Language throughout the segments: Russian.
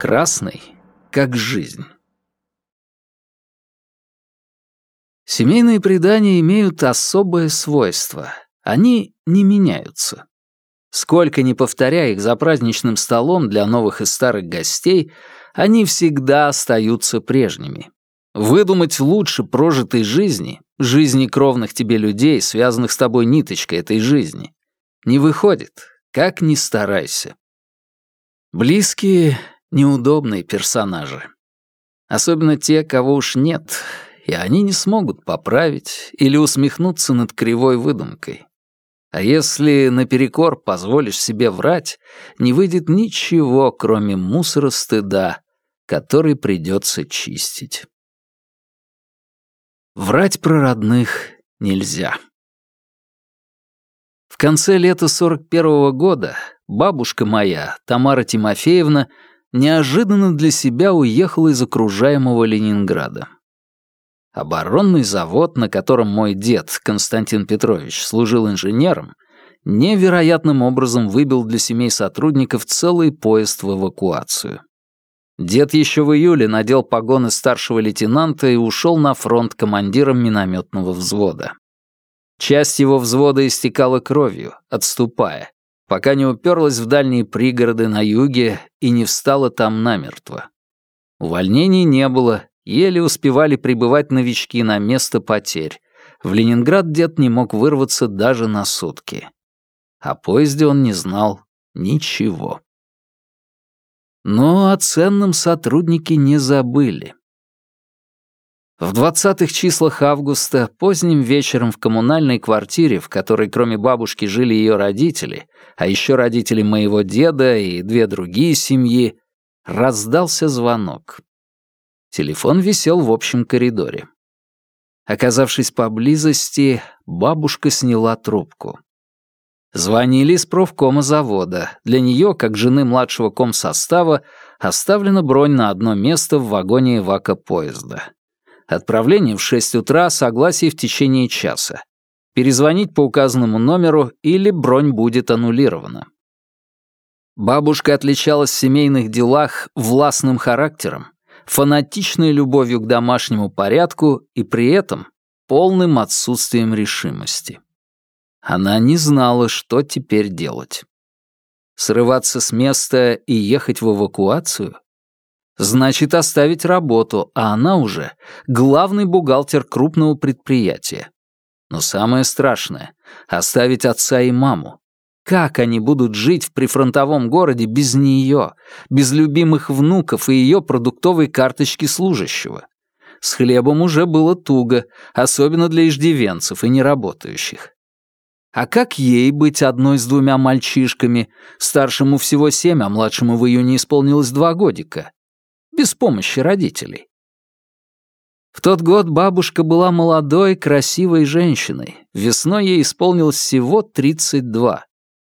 Красный, как жизнь. Семейные предания имеют особое свойство. Они не меняются. Сколько ни повторяя их за праздничным столом для новых и старых гостей, они всегда остаются прежними. Выдумать лучше прожитой жизни, жизни кровных тебе людей, связанных с тобой ниточкой этой жизни, не выходит, как ни старайся. Близкие — неудобные персонажи. Особенно те, кого уж нет, и они не смогут поправить или усмехнуться над кривой выдумкой. А если наперекор позволишь себе врать, не выйдет ничего, кроме мусора стыда, который придется чистить. Врать про родных нельзя. В конце лета 41 -го года бабушка моя, Тамара Тимофеевна, неожиданно для себя уехала из окружаемого Ленинграда. Оборонный завод, на котором мой дед, Константин Петрович, служил инженером, невероятным образом выбил для семей сотрудников целый поезд в эвакуацию. Дед еще в июле надел погоны старшего лейтенанта и ушел на фронт командиром минометного взвода. Часть его взвода истекала кровью, отступая, пока не уперлась в дальние пригороды на юге и не встала там намертво. Увольнений не было, Еле успевали прибывать новички на место потерь. В Ленинград дед не мог вырваться даже на сутки. О поезде он не знал ничего. Но о ценном сотрудники не забыли. В двадцатых числах августа, поздним вечером в коммунальной квартире, в которой кроме бабушки жили ее родители, а еще родители моего деда и две другие семьи, раздался звонок. Телефон висел в общем коридоре. Оказавшись поблизости, бабушка сняла трубку. Звонили из профкома завода. Для нее, как жены младшего комсостава, оставлена бронь на одно место в вагоне эвака поезда. Отправление в 6 утра, согласие в течение часа. Перезвонить по указанному номеру или бронь будет аннулирована. Бабушка отличалась в семейных делах властным характером, фанатичной любовью к домашнему порядку и при этом полным отсутствием решимости. Она не знала, что теперь делать. Срываться с места и ехать в эвакуацию? Значит, оставить работу, а она уже главный бухгалтер крупного предприятия. Но самое страшное — оставить отца и маму, как они будут жить в прифронтовом городе без нее, без любимых внуков и ее продуктовой карточки служащего? С хлебом уже было туго, особенно для иждивенцев и неработающих. А как ей быть одной с двумя мальчишками, старшему всего семь, а младшему в июне исполнилось два годика? Без помощи родителей. В тот год бабушка была молодой, красивой женщиной. Весной ей исполнилось всего 32.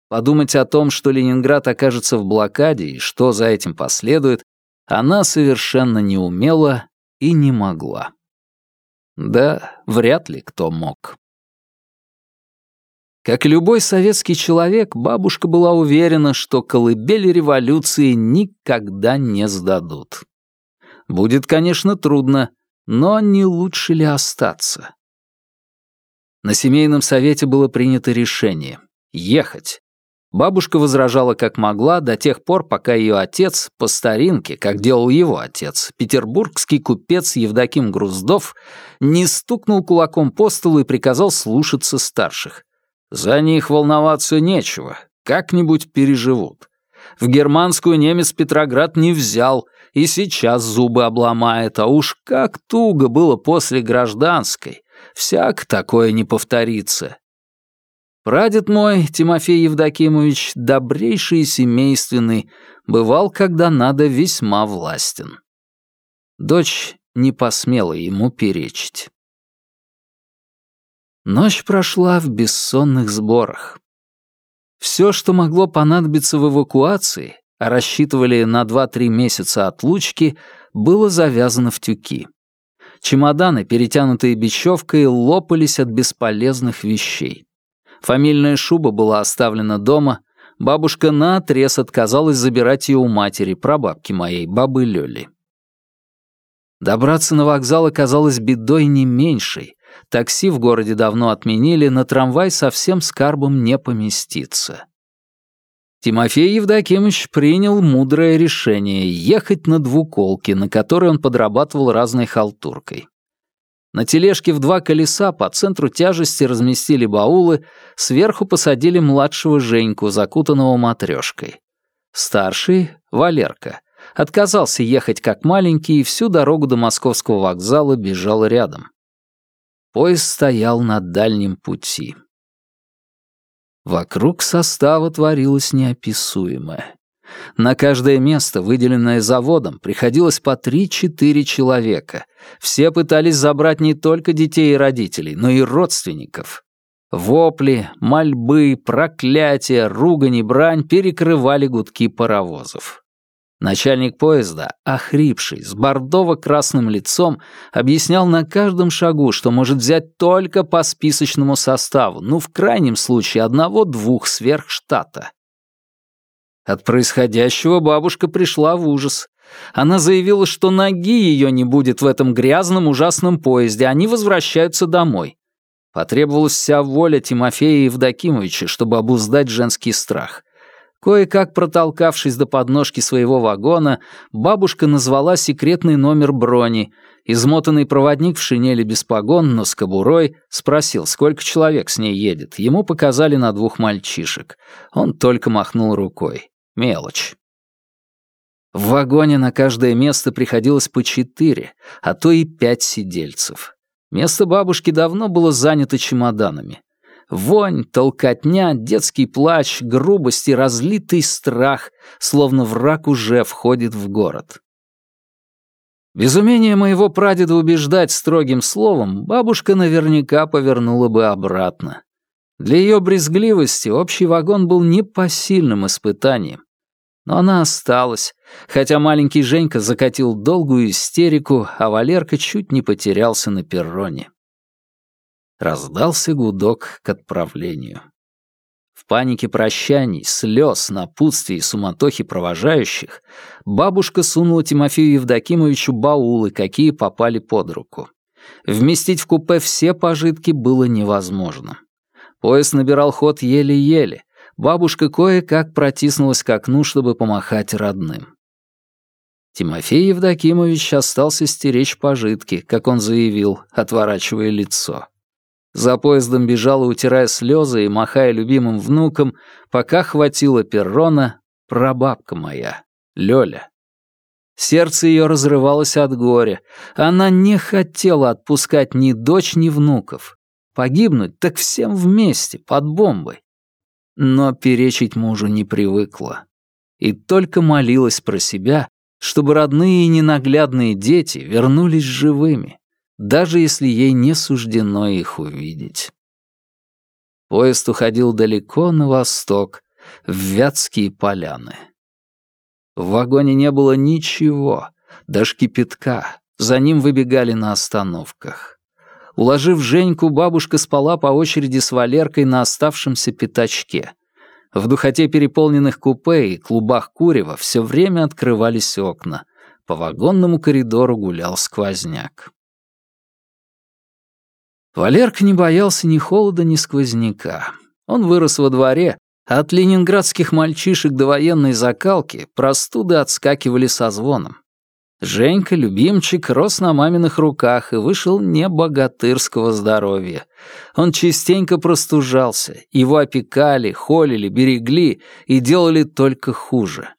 Подумать о том, что Ленинград окажется в блокаде и что за этим последует, она совершенно не умела и не могла. Да, вряд ли кто мог. Как и любой советский человек, бабушка была уверена, что колыбели революции никогда не сдадут. Будет, конечно, трудно, но не лучше ли остаться? На семейном совете было принято решение — ехать, Бабушка возражала как могла до тех пор, пока ее отец, по старинке, как делал его отец, петербургский купец Евдоким Груздов, не стукнул кулаком по столу и приказал слушаться старших. За них волноваться нечего, как-нибудь переживут. В германскую немец Петроград не взял, и сейчас зубы обломает, а уж как туго было после гражданской. Всяк такое не повторится. Прадед мой, Тимофей Евдокимович, добрейший и семейственный, бывал, когда надо, весьма властен. Дочь не посмела ему перечить. Ночь прошла в бессонных сборах. Все, что могло понадобиться в эвакуации, а рассчитывали на 2-3 месяца отлучки, было завязано в тюки. Чемоданы, перетянутые бечевкой, лопались от бесполезных вещей. Фамильная шуба была оставлена дома, бабушка наотрез отказалась забирать ее у матери, прабабки моей, бабы Лёли. Добраться на вокзал оказалось бедой не меньшей. Такси в городе давно отменили, на трамвай совсем с карбом не поместиться. Тимофей Евдокимович принял мудрое решение ехать на двуколке, на которой он подрабатывал разной халтуркой. На тележке в два колеса по центру тяжести разместили баулы, сверху посадили младшего Женьку, закутанного матрешкой. Старший, Валерка, отказался ехать как маленький и всю дорогу до московского вокзала бежал рядом. Поезд стоял на дальнем пути. Вокруг состава творилось неописуемое. На каждое место, выделенное заводом, приходилось по три-четыре человека. Все пытались забрать не только детей и родителей, но и родственников. Вопли, мольбы, проклятия, ругань и брань перекрывали гудки паровозов. Начальник поезда, охрипший, с бордово-красным лицом, объяснял на каждом шагу, что может взять только по списочному составу, ну, в крайнем случае, одного-двух сверхштата. От происходящего бабушка пришла в ужас. Она заявила, что ноги ее не будет в этом грязном ужасном поезде, они возвращаются домой. Потребовалась вся воля Тимофея Евдокимовича, чтобы обуздать женский страх. Кое-как протолкавшись до подножки своего вагона, бабушка назвала секретный номер брони. Измотанный проводник в шинели без погон, но с кобурой, спросил, сколько человек с ней едет. Ему показали на двух мальчишек. Он только махнул рукой. Мелочь. В вагоне на каждое место приходилось по четыре, а то и пять сидельцев. Место бабушки давно было занято чемоданами. Вонь, толкотня, детский плач, грубость и разлитый страх, словно враг уже входит в город. Безумение моего прадеда убеждать строгим словом бабушка наверняка повернула бы обратно. Для ее брезгливости общий вагон был непосильным испытанием. Но она осталась, хотя маленький Женька закатил долгую истерику, а Валерка чуть не потерялся на перроне. Раздался гудок к отправлению. В панике прощаний, слез, напутствий и суматохи провожающих бабушка сунула Тимофею Евдокимовичу баулы, какие попали под руку. Вместить в купе все пожитки было невозможно. Поезд набирал ход еле-еле. Бабушка кое-как протиснулась к окну, чтобы помахать родным. Тимофей Евдокимович остался стеречь пожитки, как он заявил, отворачивая лицо. За поездом бежала, утирая слезы и махая любимым внуком, пока хватило перрона прабабка моя, Лёля. Сердце ее разрывалось от горя. Она не хотела отпускать ни дочь, ни внуков. Погибнуть так всем вместе, под бомбой. Но перечить мужу не привыкла. И только молилась про себя, чтобы родные и ненаглядные дети вернулись живыми даже если ей не суждено их увидеть. Поезд уходил далеко на восток, в Вятские поляны. В вагоне не было ничего, даже кипятка, за ним выбегали на остановках. Уложив Женьку, бабушка спала по очереди с Валеркой на оставшемся пятачке. В духоте переполненных купе и клубах курева все время открывались окна. По вагонному коридору гулял сквозняк. Валерка не боялся ни холода, ни сквозняка. Он вырос во дворе, а от ленинградских мальчишек до военной закалки простуды отскакивали со звоном. Женька, любимчик, рос на маминых руках и вышел не богатырского здоровья. Он частенько простужался, его опекали, холили, берегли и делали только хуже.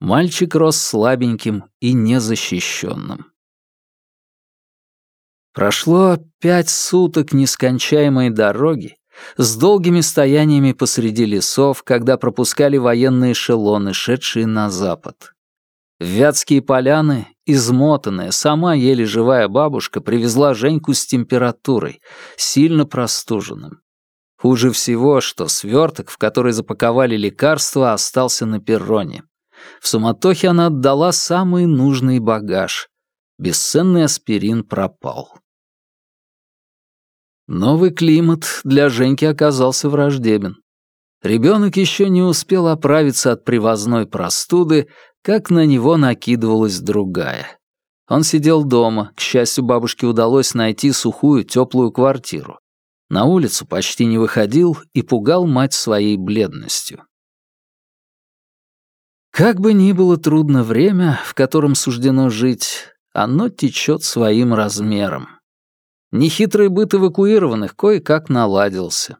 Мальчик рос слабеньким и незащищенным. Прошло пять суток нескончаемой дороги с долгими стояниями посреди лесов, когда пропускали военные эшелоны, шедшие на запад. В Вятские поляны, измотанная, сама еле живая бабушка привезла Женьку с температурой, сильно простуженным. Хуже всего, что сверток, в который запаковали лекарства, остался на перроне. В суматохе она отдала самый нужный багаж. Бесценный аспирин пропал. Новый климат для Женьки оказался враждебен. Ребенок еще не успел оправиться от привозной простуды, как на него накидывалась другая. Он сидел дома, к счастью, бабушке удалось найти сухую, теплую квартиру. На улицу почти не выходил и пугал мать своей бледностью. Как бы ни было трудно время, в котором суждено жить, оно течет своим размером. Нехитрый быт эвакуированных кое-как наладился.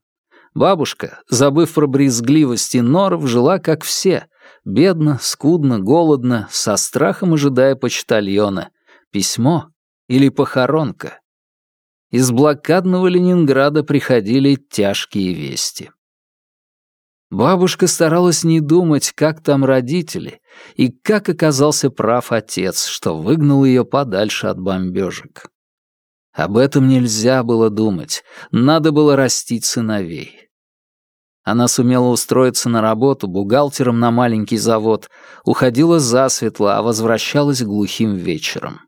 Бабушка, забыв про брезгливость и норов, жила как все, бедно, скудно, голодно, со страхом ожидая почтальона, письмо или похоронка. Из блокадного Ленинграда приходили тяжкие вести. Бабушка старалась не думать, как там родители, и как оказался прав отец, что выгнал ее подальше от бомбежек. Об этом нельзя было думать, надо было растить сыновей. Она сумела устроиться на работу бухгалтером на маленький завод, уходила засветло, а возвращалась глухим вечером.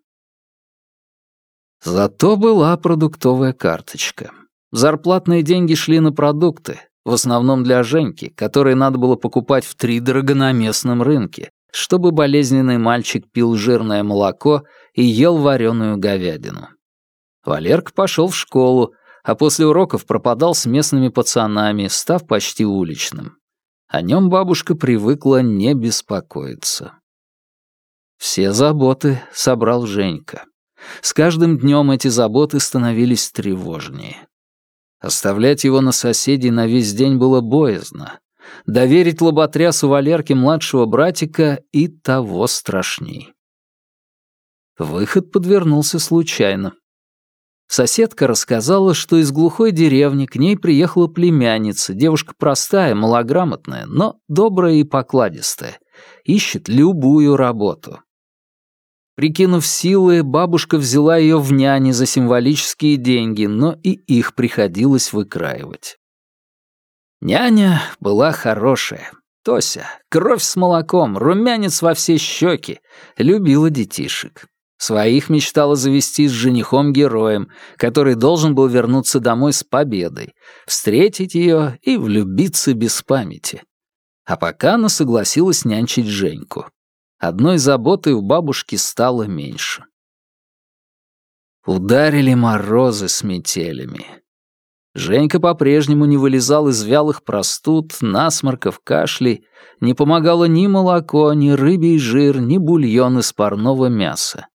Зато была продуктовая карточка. Зарплатные деньги шли на продукты, в основном для Женьки, которые надо было покупать втридорого на местном рынке, чтобы болезненный мальчик пил жирное молоко и ел вареную говядину. Валерка пошел в школу, а после уроков пропадал с местными пацанами, став почти уличным. О нем бабушка привыкла не беспокоиться. Все заботы собрал Женька. С каждым днем эти заботы становились тревожнее. Оставлять его на соседей на весь день было боязно. Доверить лоботрясу Валерке младшего братика и того страшней. Выход подвернулся случайно. Соседка рассказала, что из глухой деревни к ней приехала племянница, девушка простая, малограмотная, но добрая и покладистая, ищет любую работу. Прикинув силы, бабушка взяла ее в няни за символические деньги, но и их приходилось выкраивать. Няня была хорошая. Тося, кровь с молоком, румянец во все щеки, любила детишек. Своих мечтала завести с женихом-героем, который должен был вернуться домой с победой, встретить ее и влюбиться без памяти. А пока она согласилась нянчить Женьку. Одной заботой у бабушки стало меньше. Ударили морозы с метелями. Женька по-прежнему не вылезал из вялых простуд, насморков, кашлей, не помогало ни молоко, ни рыбий жир, ни бульон из парного мяса.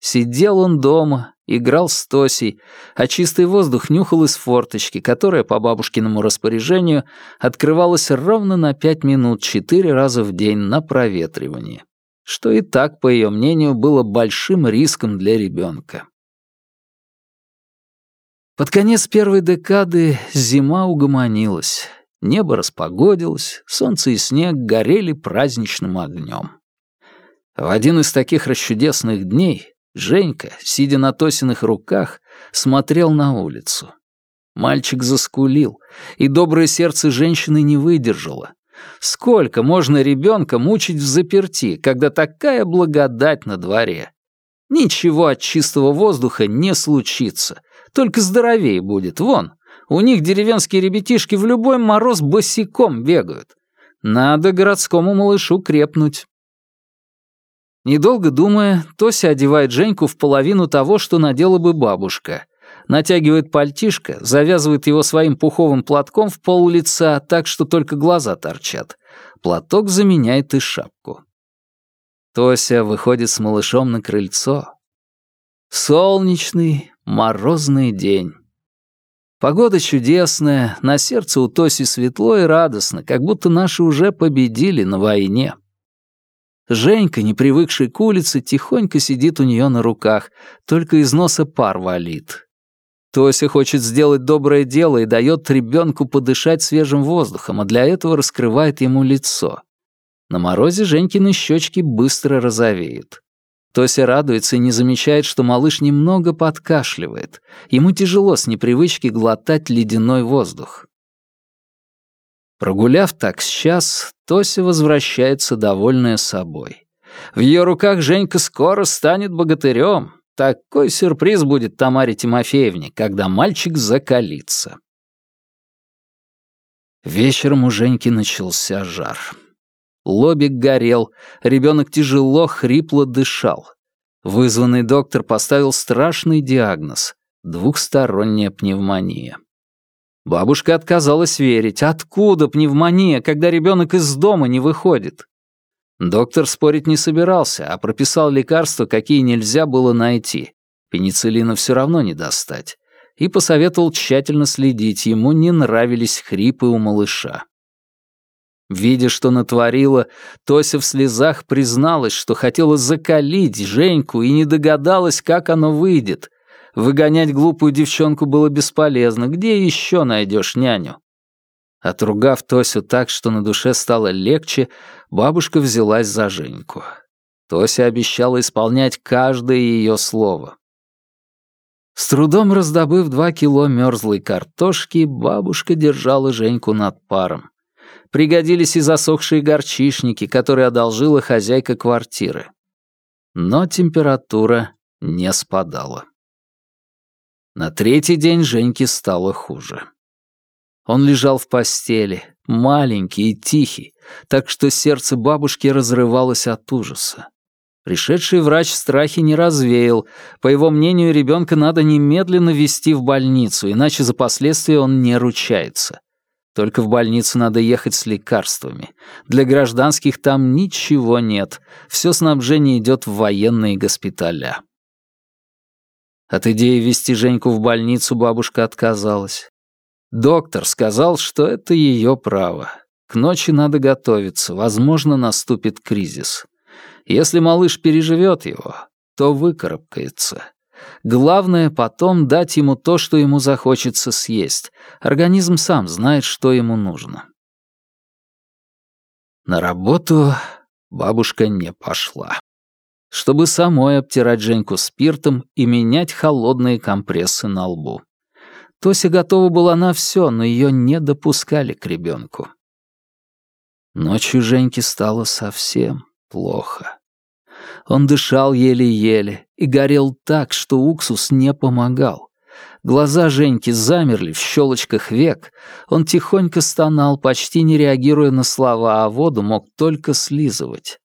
Сидел он дома, играл с Тосей, а чистый воздух нюхал из форточки, которая, по бабушкиному распоряжению, открывалась ровно на пять минут четыре раза в день на проветривание что и так, по ее мнению, было большим риском для ребенка. Под конец первой декады зима угомонилась, небо распогодилось, солнце и снег горели праздничным огнем. В один из таких расчудесных дней Женька, сидя на Тосиных руках, смотрел на улицу. Мальчик заскулил, и доброе сердце женщины не выдержало. Сколько можно ребенка мучить в заперти, когда такая благодать на дворе? Ничего от чистого воздуха не случится, только здоровее будет. Вон, у них деревенские ребятишки в любой мороз босиком бегают. Надо городскому малышу крепнуть. Недолго думая, Тося одевает Женьку в половину того, что надела бы бабушка — натягивает пальтишко, завязывает его своим пуховым платком в пол лица так, что только глаза торчат. Платок заменяет и шапку. Тося выходит с малышом на крыльцо. Солнечный, морозный день. Погода чудесная, на сердце у Тоси светло и радостно, как будто наши уже победили на войне. Женька, не привыкший к улице, тихонько сидит у нее на руках, только из носа пар валит. Тося хочет сделать доброе дело и дает ребенку подышать свежим воздухом, а для этого раскрывает ему лицо. На морозе Женькины щечки быстро розовеют. Тося радуется и не замечает, что малыш немного подкашливает. Ему тяжело с непривычки глотать ледяной воздух. Прогуляв так с час, Тося возвращается довольная собой. В ее руках Женька скоро станет богатырем, такой сюрприз будет Тамаре Тимофеевне, когда мальчик закалится. Вечером у Женьки начался жар. Лобик горел, ребенок тяжело, хрипло дышал. Вызванный доктор поставил страшный диагноз — двухсторонняя пневмония. Бабушка отказалась верить. Откуда пневмония, когда ребенок из дома не выходит? Доктор спорить не собирался, а прописал лекарства, какие нельзя было найти. Пенициллина все равно не достать. И посоветовал тщательно следить, ему не нравились хрипы у малыша. Видя, что натворила, Тося в слезах призналась, что хотела закалить Женьку и не догадалась, как оно выйдет. Выгонять глупую девчонку было бесполезно. Где еще найдешь няню? Отругав Тосю так, что на душе стало легче, бабушка взялась за Женьку. Тося обещала исполнять каждое ее слово. С трудом раздобыв два кило мерзлой картошки, бабушка держала Женьку над паром. Пригодились и засохшие горчишники, которые одолжила хозяйка квартиры. Но температура не спадала. На третий день Женьке стало хуже. Он лежал в постели, маленький и тихий, так что сердце бабушки разрывалось от ужаса. Пришедший врач страхи не развеял. По его мнению, ребенка надо немедленно везти в больницу, иначе за последствия он не ручается. Только в больницу надо ехать с лекарствами. Для гражданских там ничего нет. Все снабжение идет в военные госпиталя. От идеи вести Женьку в больницу бабушка отказалась. Доктор сказал, что это ее право. К ночи надо готовиться, возможно, наступит кризис. Если малыш переживет его, то выкарабкается. Главное потом дать ему то, что ему захочется съесть. Организм сам знает, что ему нужно. На работу бабушка не пошла чтобы самой обтирать Женьку спиртом и менять холодные компрессы на лбу. Тося готова была на все, но ее не допускали к ребенку. Ночью Женьке стало совсем плохо. Он дышал еле-еле и горел так, что уксус не помогал. Глаза Женьки замерли в щелочках век, он тихонько стонал, почти не реагируя на слова, а воду мог только слизывать.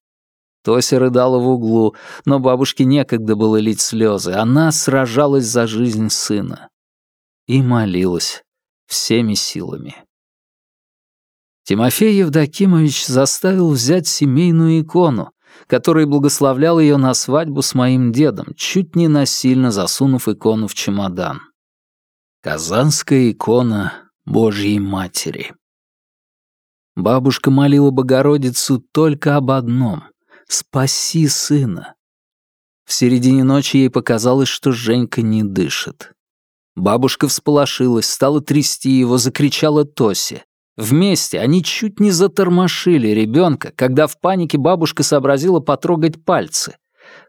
Тося рыдала в углу, но бабушке некогда было лить слезы. Она сражалась за жизнь сына. И молилась всеми силами. Тимофей Евдокимович заставил взять семейную икону, которая благословлял ее на свадьбу с моим дедом, чуть не насильно засунув икону в чемодан. Казанская икона Божьей Матери. Бабушка молила Богородицу только об одном Спаси сына!» В середине ночи ей показалось, что Женька не дышит. Бабушка всполошилась, стала трясти его, закричала Тосе. Вместе они чуть не затормошили ребенка, когда в панике бабушка сообразила потрогать пальцы.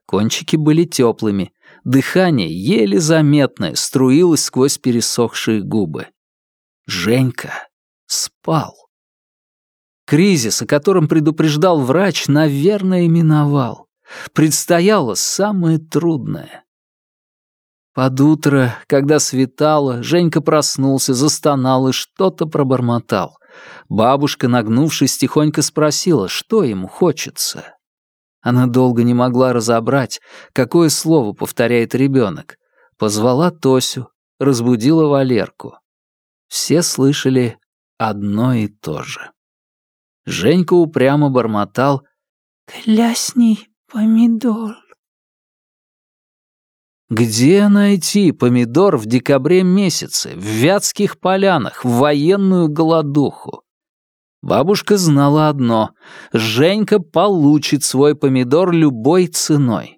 Кончики были теплыми, дыхание, еле заметное, струилось сквозь пересохшие губы. Женька спал. Кризис, о котором предупреждал врач, наверное, миновал. Предстояло самое трудное. Под утро, когда светало, Женька проснулся, застонал и что-то пробормотал. Бабушка, нагнувшись, тихонько спросила, что ему хочется. Она долго не могла разобрать, какое слово повторяет ребенок. Позвала Тосю, разбудила Валерку. Все слышали одно и то же. Женька упрямо бормотал «Клясний помидор». Где найти помидор в декабре месяце, в Вятских полянах, в военную голодуху? Бабушка знала одно — Женька получит свой помидор любой ценой.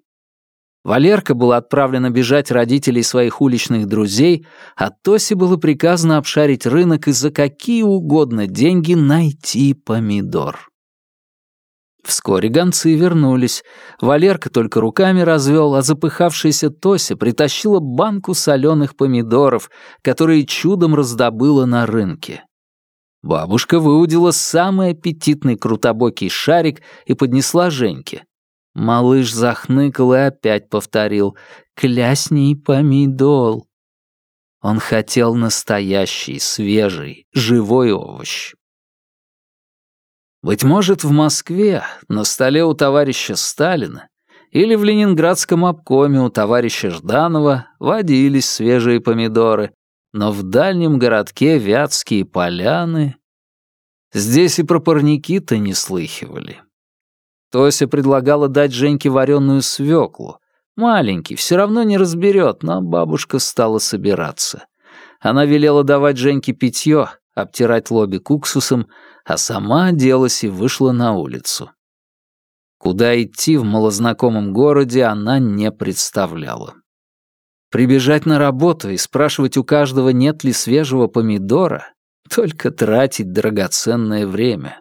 Валерка была отправлена бежать родителей своих уличных друзей, а Тосе было приказано обшарить рынок и за какие угодно деньги найти помидор. Вскоре гонцы вернулись. Валерка только руками развел, а запыхавшаяся Тося притащила банку соленых помидоров, которые чудом раздобыла на рынке. Бабушка выудила самый аппетитный крутобокий шарик и поднесла Женьке. Малыш захныкал и опять повторил «Клясний помидол». Он хотел настоящий, свежий, живой овощ. Быть может, в Москве, на столе у товарища Сталина, или в ленинградском обкоме у товарища Жданова водились свежие помидоры, но в дальнем городке Вятские поляны... Здесь и про парники-то не слыхивали. Тося предлагала дать Женьке вареную свеклу. Маленький, все равно не разберет, но бабушка стала собираться. Она велела давать Женьке питье, обтирать лобик уксусом, а сама оделась и вышла на улицу. Куда идти в малознакомом городе она не представляла. Прибежать на работу и спрашивать у каждого, нет ли свежего помидора, только тратить драгоценное время.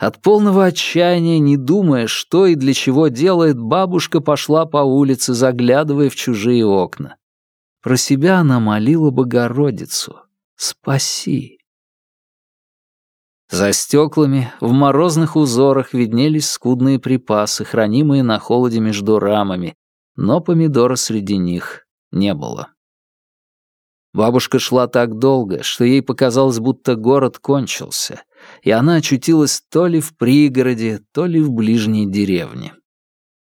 От полного отчаяния, не думая, что и для чего делает, бабушка пошла по улице, заглядывая в чужие окна. Про себя она молила Богородицу. «Спаси!» За стеклами в морозных узорах виднелись скудные припасы, хранимые на холоде между рамами, но помидора среди них не было. Бабушка шла так долго, что ей показалось, будто город кончился, и она очутилась то ли в пригороде, то ли в ближней деревне.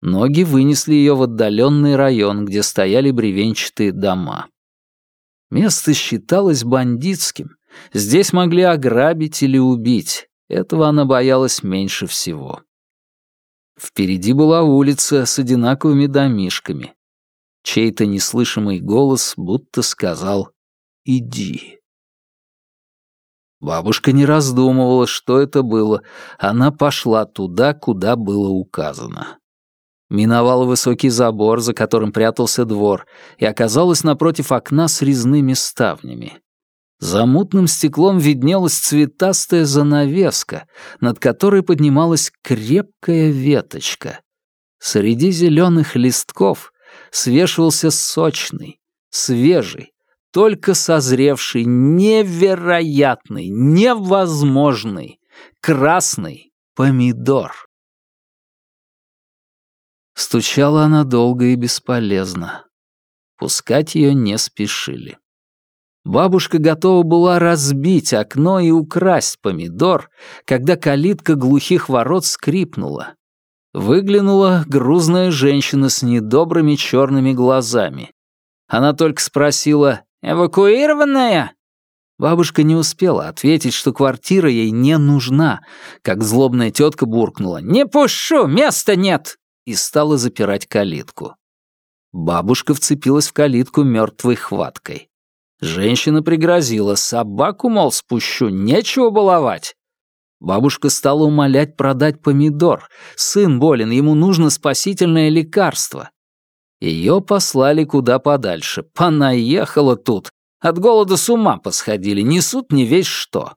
Ноги вынесли ее в отдаленный район, где стояли бревенчатые дома. Место считалось бандитским, Здесь могли ограбить или убить. Этого она боялась меньше всего. Впереди была улица с одинаковыми домишками. Чей-то неслышимый голос будто сказал «Иди». Бабушка не раздумывала, что это было. Она пошла туда, куда было указано. Миновала высокий забор, за которым прятался двор, и оказалась напротив окна с резными ставнями. За мутным стеклом виднелась цветастая занавеска, над которой поднималась крепкая веточка. Среди зеленых листков свешивался сочный, свежий, только созревший, невероятный, невозможный, красный помидор. Стучала она долго и бесполезно. Пускать ее не спешили. Бабушка готова была разбить окно и украсть помидор, когда калитка глухих ворот скрипнула. Выглянула грузная женщина с недобрыми черными глазами. Она только спросила «Эвакуированная?» Бабушка не успела ответить, что квартира ей не нужна, как злобная тетка буркнула «Не пущу, места нет!» и стала запирать калитку. Бабушка вцепилась в калитку мертвой хваткой. Женщина пригрозила, собаку, мол, спущу, нечего баловать. Бабушка стала умолять продать помидор. Сын болен, ему нужно спасительное лекарство. Ее послали куда подальше. Понаехала тут. От голода с ума посходили, несут не весь что.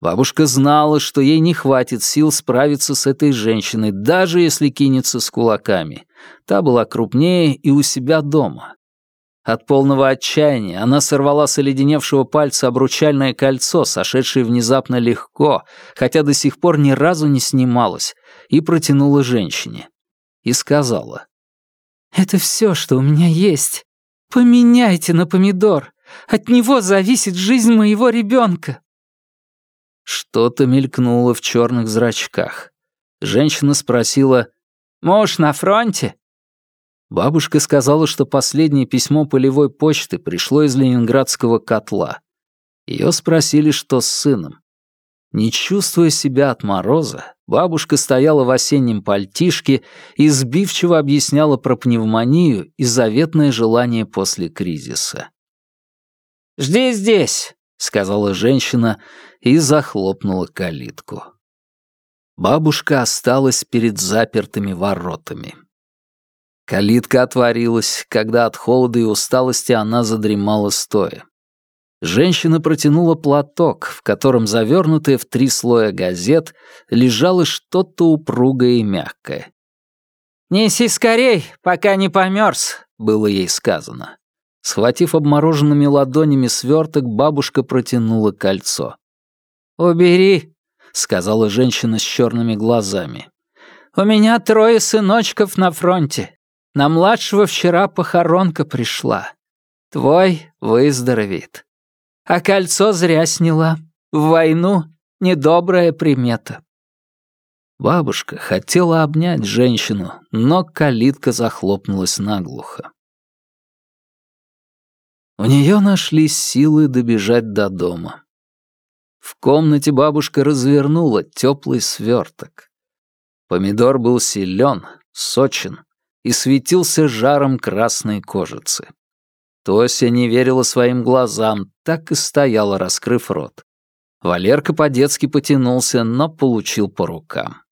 Бабушка знала, что ей не хватит сил справиться с этой женщиной, даже если кинется с кулаками. Та была крупнее и у себя дома. От полного отчаяния она сорвала с оледеневшего пальца обручальное кольцо, сошедшее внезапно легко, хотя до сих пор ни разу не снималось, и протянула женщине. И сказала. «Это все, что у меня есть. Поменяйте на помидор. От него зависит жизнь моего ребенка». Что-то мелькнуло в черных зрачках. Женщина спросила, «Муж на фронте?» Бабушка сказала, что последнее письмо полевой почты пришло из ленинградского котла. Ее спросили, что с сыном. Не чувствуя себя от мороза, бабушка стояла в осеннем пальтишке и сбивчиво объясняла про пневмонию и заветное желание после кризиса. «Жди здесь», — сказала женщина и захлопнула калитку. Бабушка осталась перед запертыми воротами. Калитка отворилась, когда от холода и усталости она задремала стоя. Женщина протянула платок, в котором, завернутое в три слоя газет, лежало что-то упругое и мягкое. «Неси скорей, пока не померз», — было ей сказано. Схватив обмороженными ладонями сверток, бабушка протянула кольцо. «Убери», — сказала женщина с черными глазами. «У меня трое сыночков на фронте. На младшего вчера похоронка пришла. Твой выздоровеет. А кольцо зря сняла. В войну недобрая примета». Бабушка хотела обнять женщину, но калитка захлопнулась наглухо. У нее нашлись силы добежать до дома. В комнате бабушка развернула теплый сверток. Помидор был силен, сочен и светился жаром красной кожицы. Тося не верила своим глазам, так и стояла, раскрыв рот. Валерка по-детски потянулся, но получил по рукам.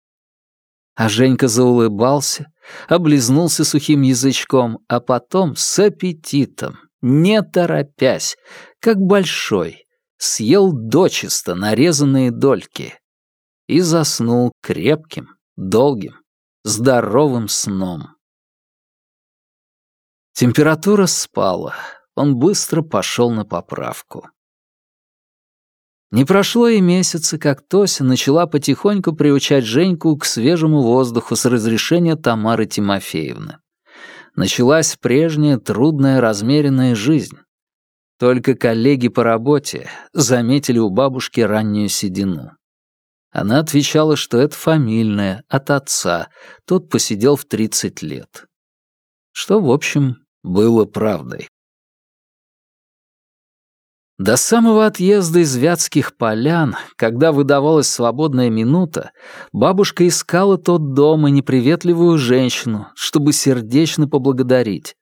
А Женька заулыбался, облизнулся сухим язычком, а потом с аппетитом, не торопясь, как большой, съел дочисто нарезанные дольки и заснул крепким, долгим, здоровым сном. Температура спала, он быстро пошел на поправку. Не прошло и месяца, как Тося начала потихоньку приучать Женьку к свежему воздуху с разрешения Тамары Тимофеевны. Началась прежняя трудная размеренная жизнь. Только коллеги по работе заметили у бабушки раннюю седину. Она отвечала, что это фамильное, от отца, тот посидел в 30 лет. Что, в общем, было правдой. До самого отъезда из Вятских полян, когда выдавалась свободная минута, бабушка искала тот дом и неприветливую женщину, чтобы сердечно поблагодарить.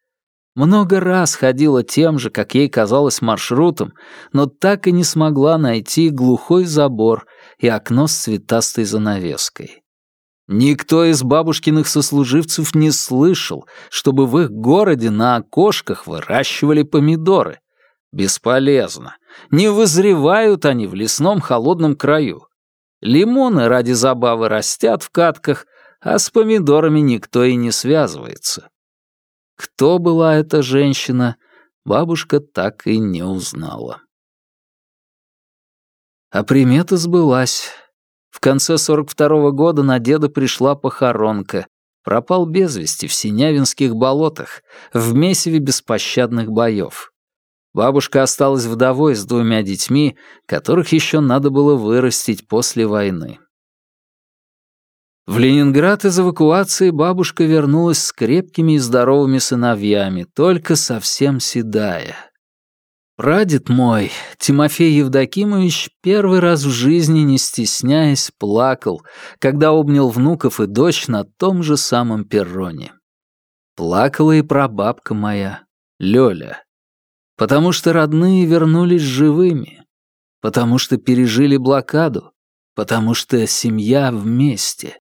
Много раз ходила тем же, как ей казалось, маршрутом, но так и не смогла найти глухой забор и окно с цветастой занавеской. Никто из бабушкиных сослуживцев не слышал, чтобы в их городе на окошках выращивали помидоры — Бесполезно. Не вызревают они в лесном холодном краю. Лимоны ради забавы растят в катках, а с помидорами никто и не связывается. Кто была эта женщина, бабушка так и не узнала. А примета сбылась. В конце 42-го года на деда пришла похоронка. Пропал без вести в Синявинских болотах, в месиве беспощадных боев. Бабушка осталась вдовой с двумя детьми, которых еще надо было вырастить после войны. В Ленинград из эвакуации бабушка вернулась с крепкими и здоровыми сыновьями, только совсем седая. Прадед мой, Тимофей Евдокимович, первый раз в жизни, не стесняясь, плакал, когда обнял внуков и дочь на том же самом перроне. Плакала и прабабка моя, Лёля, Потому что родные вернулись живыми. Потому что пережили блокаду. Потому что семья вместе.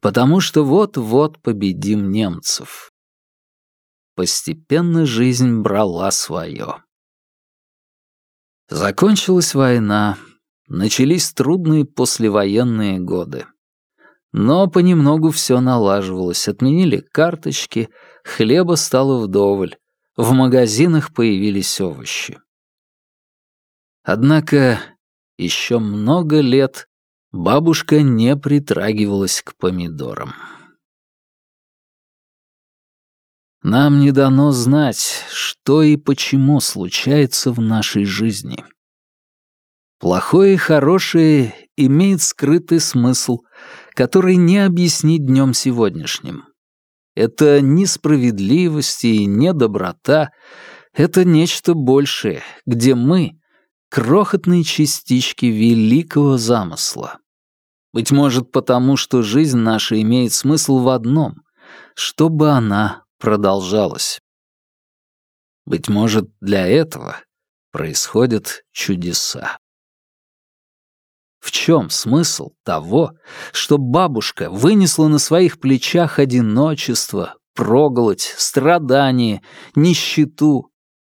Потому что вот-вот победим немцев. Постепенно жизнь брала свое. Закончилась война, начались трудные послевоенные годы. Но понемногу все налаживалось, отменили карточки, хлеба стало вдоволь, в магазинах появились овощи. Однако еще много лет бабушка не притрагивалась к помидорам. Нам не дано знать, что и почему случается в нашей жизни. Плохое и хорошее имеет скрытый смысл, который не объяснить днем сегодняшним. Это несправедливость и недоброта. Это нечто большее, где мы — крохотные частички великого замысла. Быть может, потому что жизнь наша имеет смысл в одном — чтобы она продолжалась. Быть может, для этого происходят чудеса. В чем смысл того, что бабушка вынесла на своих плечах одиночество, проголодь, страдания, нищету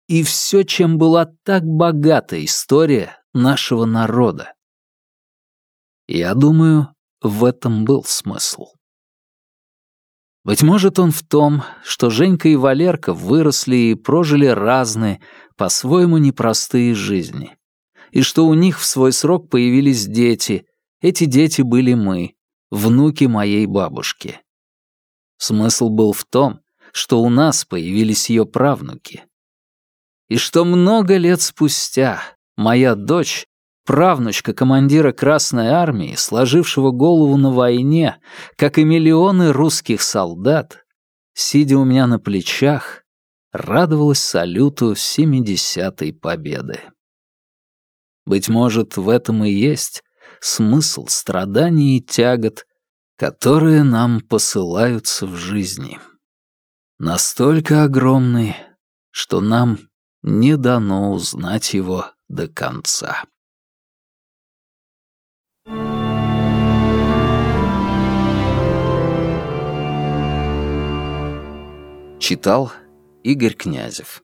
и все, чем была так богата история нашего народа? Я думаю, в этом был смысл. Быть может, он в том, что Женька и Валерка выросли и прожили разные, по-своему непростые жизни и что у них в свой срок появились дети. Эти дети были мы, внуки моей бабушки. Смысл был в том, что у нас появились ее правнуки. И что много лет спустя моя дочь правнучка командира Красной Армии, сложившего голову на войне, как и миллионы русских солдат, сидя у меня на плечах, радовалась салюту 70-й победы. Быть может, в этом и есть смысл страданий и тягот, которые нам посылаются в жизни. Настолько огромный, что нам не дано узнать его до конца. Читал Игорь Князев